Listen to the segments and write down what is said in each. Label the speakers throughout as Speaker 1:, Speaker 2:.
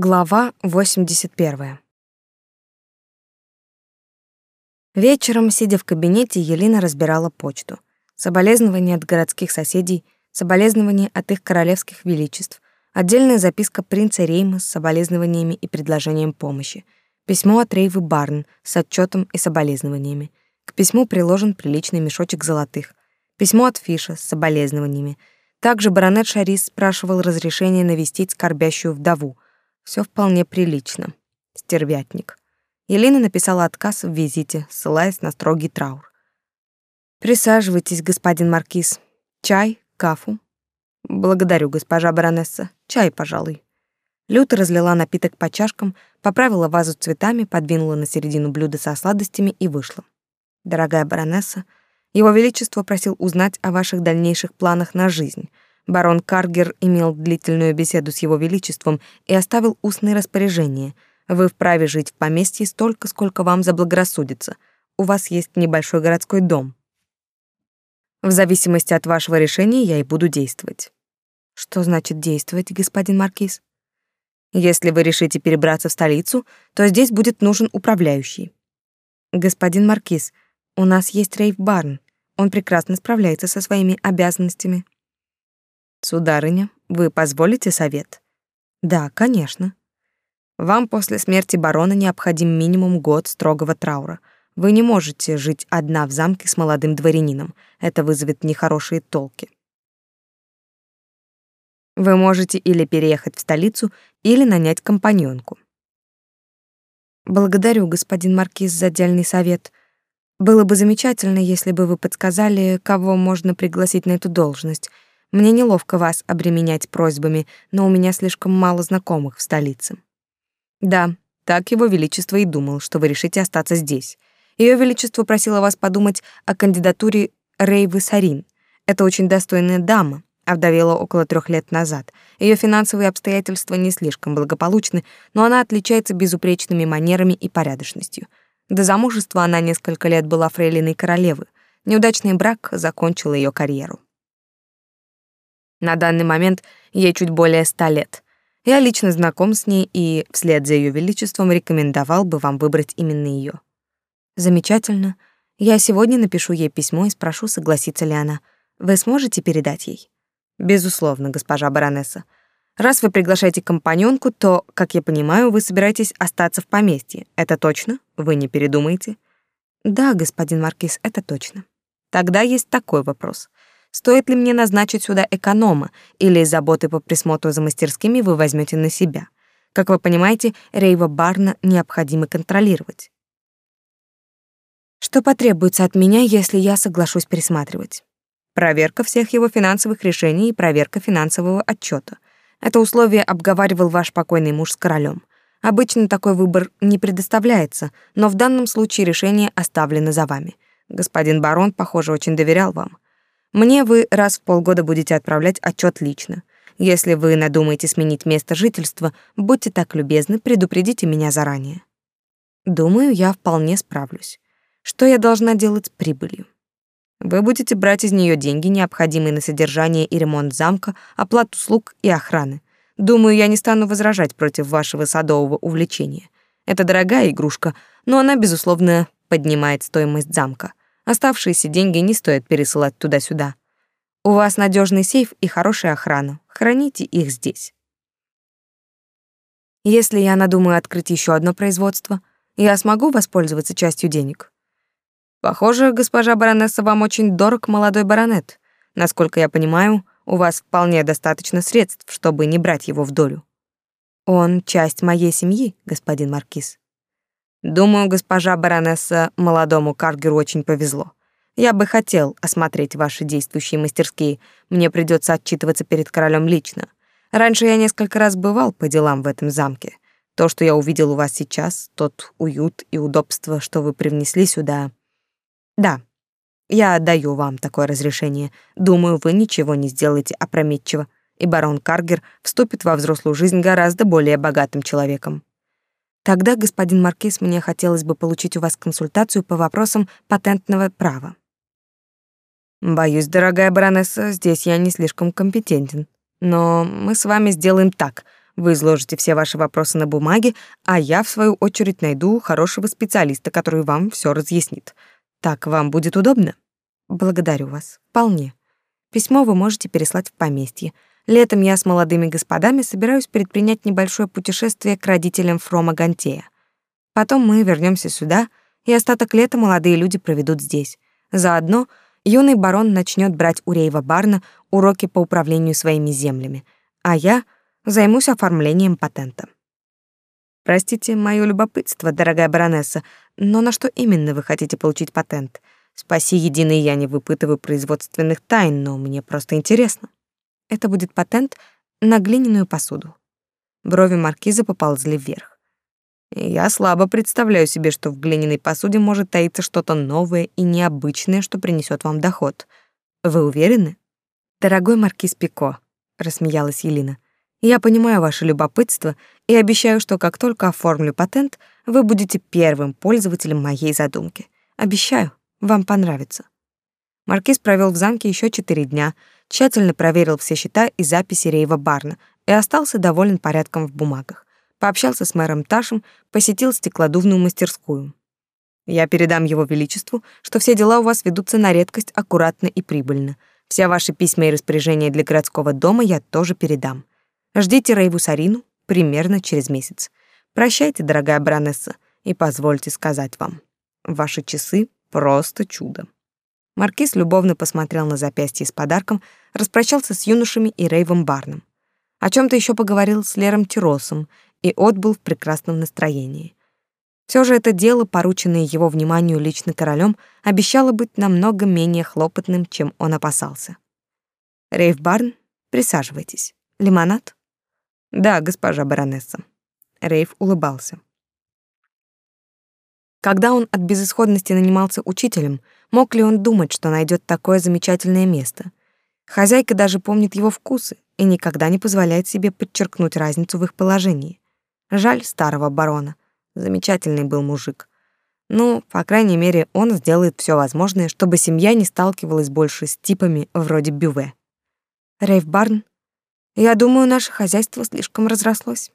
Speaker 1: Глава 81. Вечером, сидя в кабинете, Елена разбирала почту. Соболезнования от городских соседей, соболезнования от их королевских величеств, отдельная записка принца Рейма с соболезнованиями и предложением помощи, письмо от Рейвы Барн с отчетом и соболезнованиями. К письму приложен приличный мешочек золотых, письмо от Фиша с соболезнованиями. Также баронет Шарис спрашивал разрешения навестить скорбящую вдову — все вполне прилично. Стервятник. Елена написала отказ в визите, ссылаясь на строгий траур. Присаживайтесь, господин маркиз. Чай, кафу. Благодарю, госпожа баронесса. Чай, пожалуй. Люта разлила напиток по чашкам, поправила вазу цветами, подвинула на середину блюда со сладостями и вышла. Дорогая баронесса, его величество просил узнать о ваших дальнейших планах на жизнь — Барон Каргер имел длительную беседу с его величеством и оставил устные распоряжения. Вы вправе жить в поместье столько, сколько вам заблагорассудится. У вас есть небольшой городской дом. В зависимости от вашего решения я и буду действовать. Что значит действовать, господин маркиз? Если вы решите перебраться в столицу, то здесь будет нужен управляющий. Господин маркиз, у нас есть Рейв Барн. Он прекрасно справляется со своими обязанностями. Сударыня, вы позволите совет? Да, конечно. Вам после смерти барона необходим минимум год строгого траура. Вы не можете жить одна в замке с молодым дворянином. Это вызовет нехорошие толки. Вы можете или переехать в столицу, или нанять компаньонку. Благодарю, господин маркиз, за отдельный совет. Было бы замечательно, если бы вы подсказали, кого можно пригласить на эту должность — мне неловко вас обременять просьбами, но у меня слишком мало знакомых в столице. Да, так его величество и думал, что вы решите остаться здесь. Ее величество просило вас подумать о кандидатуре Рейвы Сарин. Это очень достойная дама, овдовела около трех лет назад. Ее финансовые обстоятельства не слишком благополучны, но она отличается безупречными манерами и порядочностью. До замужества она несколько лет была фрейлиной королевы. Неудачный брак закончил ее карьеру. На данный момент ей чуть более ста лет. Я лично знаком с ней и вслед за ее величеством рекомендовал бы вам выбрать именно ее. Замечательно. Я сегодня напишу ей письмо и спрошу, согласится ли она. Вы сможете передать ей? Безусловно, госпожа баронесса. Раз вы приглашаете компаньонку, то, как я понимаю, вы собираетесь остаться в поместье. Это точно? Вы не передумаете? Да, господин маркиз, это точно. Тогда есть такой вопрос. Стоит ли мне назначить сюда эконома, или заботы по присмотру за мастерскими вы возьмете на себя? Как вы понимаете, Рейва Барна необходимо контролировать. Что потребуется от меня, если я соглашусь присматривать? Проверка всех его финансовых решений и проверка финансового отчета. Это условие обговаривал ваш покойный муж с королем. Обычно такой выбор не предоставляется, но в данном случае решение оставлено за вами. Господин барон, похоже, очень доверял вам. Мне вы раз в полгода будете отправлять отчет лично. Если вы надумаете сменить место жительства, будьте так любезны, предупредите меня заранее. Думаю, я вполне справлюсь. Что я должна делать с прибылью? Вы будете брать из нее деньги, необходимые на содержание и ремонт замка, оплату услуг и охраны. Думаю, я не стану возражать против вашего садового увлечения. Это дорогая игрушка, но она, безусловно, поднимает стоимость замка. Оставшиеся деньги не стоит пересылать туда-сюда. У вас надежный сейф и хорошая охрана. Храните их здесь. Если я надумаю открыть еще одно производство, я смогу воспользоваться частью денег. Похоже, госпожа баронесса, вам очень дорог молодой баронет. Насколько я понимаю, у вас вполне достаточно средств, чтобы не брать его в долю. Он часть моей семьи, господин маркиз. Думаю, госпожа баронесса, молодому Каргеру очень повезло. Я бы хотел осмотреть ваши действующие мастерские. Мне придется отчитываться перед королем лично. Раньше я несколько раз бывал по делам в этом замке. То, что я увидел у вас сейчас, тот уют и удобство, что вы привнесли сюда. Да, я отдаю вам такое разрешение. Думаю, вы ничего не сделаете опрометчиво, и барон Каргер вступит во взрослую жизнь гораздо более богатым человеком. Тогда, господин маркиз, мне хотелось бы получить у вас консультацию по вопросам патентного права. Боюсь, дорогая баронесса, здесь я не слишком компетентен. Но мы с вами сделаем так. Вы изложите все ваши вопросы на бумаге, а я, в свою очередь, найду хорошего специалиста, который вам все разъяснит. Так вам будет удобно? Благодарю вас. Вполне. Письмо вы можете переслать в поместье. Летом я с молодыми господами собираюсь предпринять небольшое путешествие к родителям Фрома Гантея. Потом мы вернемся сюда, и остаток лета молодые люди проведут здесь. Заодно юный барон начнет брать у Рейва Барна уроки по управлению своими землями, а я займусь оформлением патента. Простите моё любопытство, дорогая баронесса, но на что именно вы хотите получить патент? Спаси единый, я не выпытываю производственных тайн, но мне просто интересно. Это будет патент на глиняную посуду. Брови маркиза поползли вверх. Я слабо представляю себе, что в глиняной посуде может таиться что-то новое и необычное, что принесет вам доход. Вы уверены? Дорогой маркиз Пико, рассмеялась Елена. Я понимаю ваше любопытство и обещаю, что как только оформлю патент, вы будете первым пользователем моей задумки. Обещаю, вам понравится. Маркиз провел в замке еще четыре дня, тщательно проверил все счета и записи Рейва Барна и остался доволен порядком в бумагах пообщался с мэром Ташем, посетил стеклодувную мастерскую. Я передам его величеству, что все дела у вас ведутся на редкость аккуратно и прибыльно. Все ваши письма и распоряжения для городского дома я тоже передам. Ждите Рейву Сарину примерно через месяц. Прощайте, дорогая баронесса, и позвольте сказать вам, ваши часы просто чудо. Маркиз любовно посмотрел на запястье с подарком, распрощался с юношами и Рейвом Барном. О чем то еще поговорил с Лером Тиросом и отбыл в прекрасном настроении. Все же это дело, порученное его вниманию лично королем, обещало быть намного менее хлопотным, чем он опасался. Рейв Барн, присаживайтесь. Лимонад? Да, госпожа баронесса. Рейв улыбался. Когда он от безысходности нанимался учителем, мог ли он думать, что найдет такое замечательное место? Хозяйка даже помнит его вкусы и никогда не позволяет себе подчеркнуть разницу в их положении. Жаль старого барона. Замечательный был мужик. Ну, по крайней мере, он сделает все возможное, чтобы семья не сталкивалась больше с типами вроде Бюве. Рейв Барн, я думаю, наше хозяйство слишком разрослось.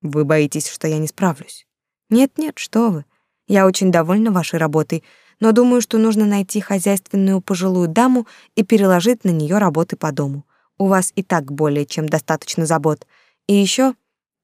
Speaker 1: Вы боитесь, что я не справлюсь? Нет-нет, что вы. Я очень довольна вашей работой, но думаю, что нужно найти хозяйственную пожилую даму и переложить на нее работы по дому. У вас и так более чем достаточно забот. И еще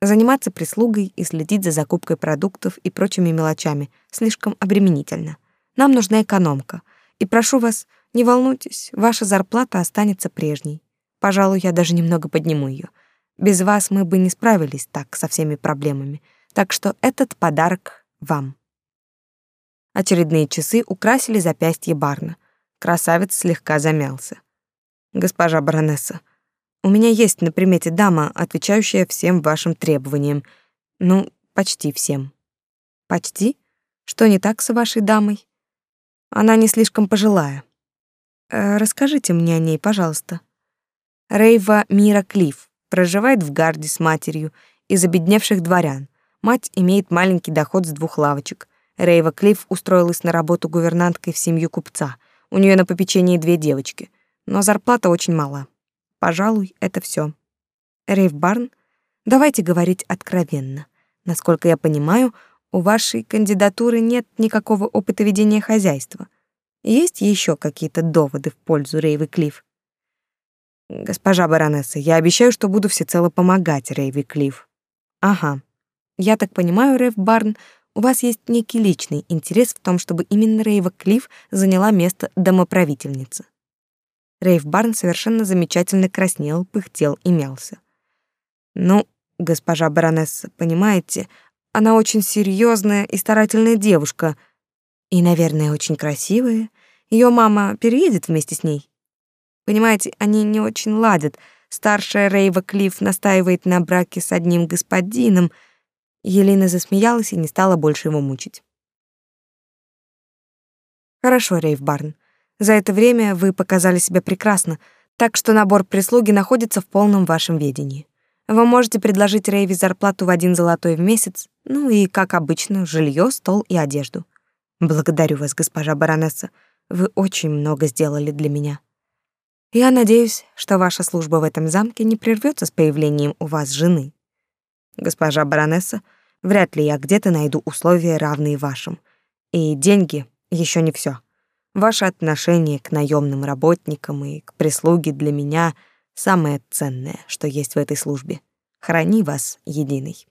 Speaker 1: Заниматься прислугой и следить за закупкой продуктов и прочими мелочами слишком обременительно. Нам нужна экономка. И прошу вас, не волнуйтесь, ваша зарплата останется прежней. Пожалуй, я даже немного подниму ее. Без вас мы бы не справились так со всеми проблемами. Так что этот подарок вам. Очередные часы украсили запястье Барна. Красавец слегка замялся. Госпожа баронесса, у меня есть на примете дама, отвечающая всем вашим требованиям. Ну, почти всем. Почти? Что не так с вашей дамой? Она не слишком пожилая. Э, расскажите мне о ней, пожалуйста. Рейва Мира Клифф проживает в Гарде с матерью из обедневших дворян. Мать имеет маленький доход с двух лавочек. Рейва Клифф устроилась на работу гувернанткой в семью купца. У нее на попечении две девочки, но зарплата очень мала. Пожалуй, это все. Рейв Барн, давайте говорить откровенно. Насколько я понимаю, у вашей кандидатуры нет никакого опыта ведения хозяйства. Есть еще какие-то доводы в пользу Рейвы Клифф? Госпожа баронесса, я обещаю, что буду всецело помогать Рейве Клифф. Ага. Я так понимаю, Рейв Барн, у вас есть некий личный интерес в том, чтобы именно Рейва Клифф заняла место домоправительницы. Рейв Барн совершенно замечательно краснел, пыхтел и мялся. «Ну, госпожа баронесса, понимаете, она очень серьезная и старательная девушка. И, наверное, очень красивая. Ее мама переедет вместе с ней. Понимаете, они не очень ладят. Старшая Рейва Клифф настаивает на браке с одним господином». Елена засмеялась и не стала больше его мучить. «Хорошо, Рейв Барн. За это время вы показали себя прекрасно, так что набор прислуги находится в полном вашем ведении. Вы можете предложить Рейви зарплату в один золотой в месяц, ну и, как обычно, жилье, стол и одежду. Благодарю вас, госпожа баронесса. Вы очень много сделали для меня. Я надеюсь, что ваша служба в этом замке не прервется с появлением у вас жены. Госпожа баронесса, вряд ли я где-то найду условия, равные вашим. И деньги еще не все. Ваше отношение к наемным работникам и к прислуге для меня самое ценное, что есть в этой службе. Храни вас, единый.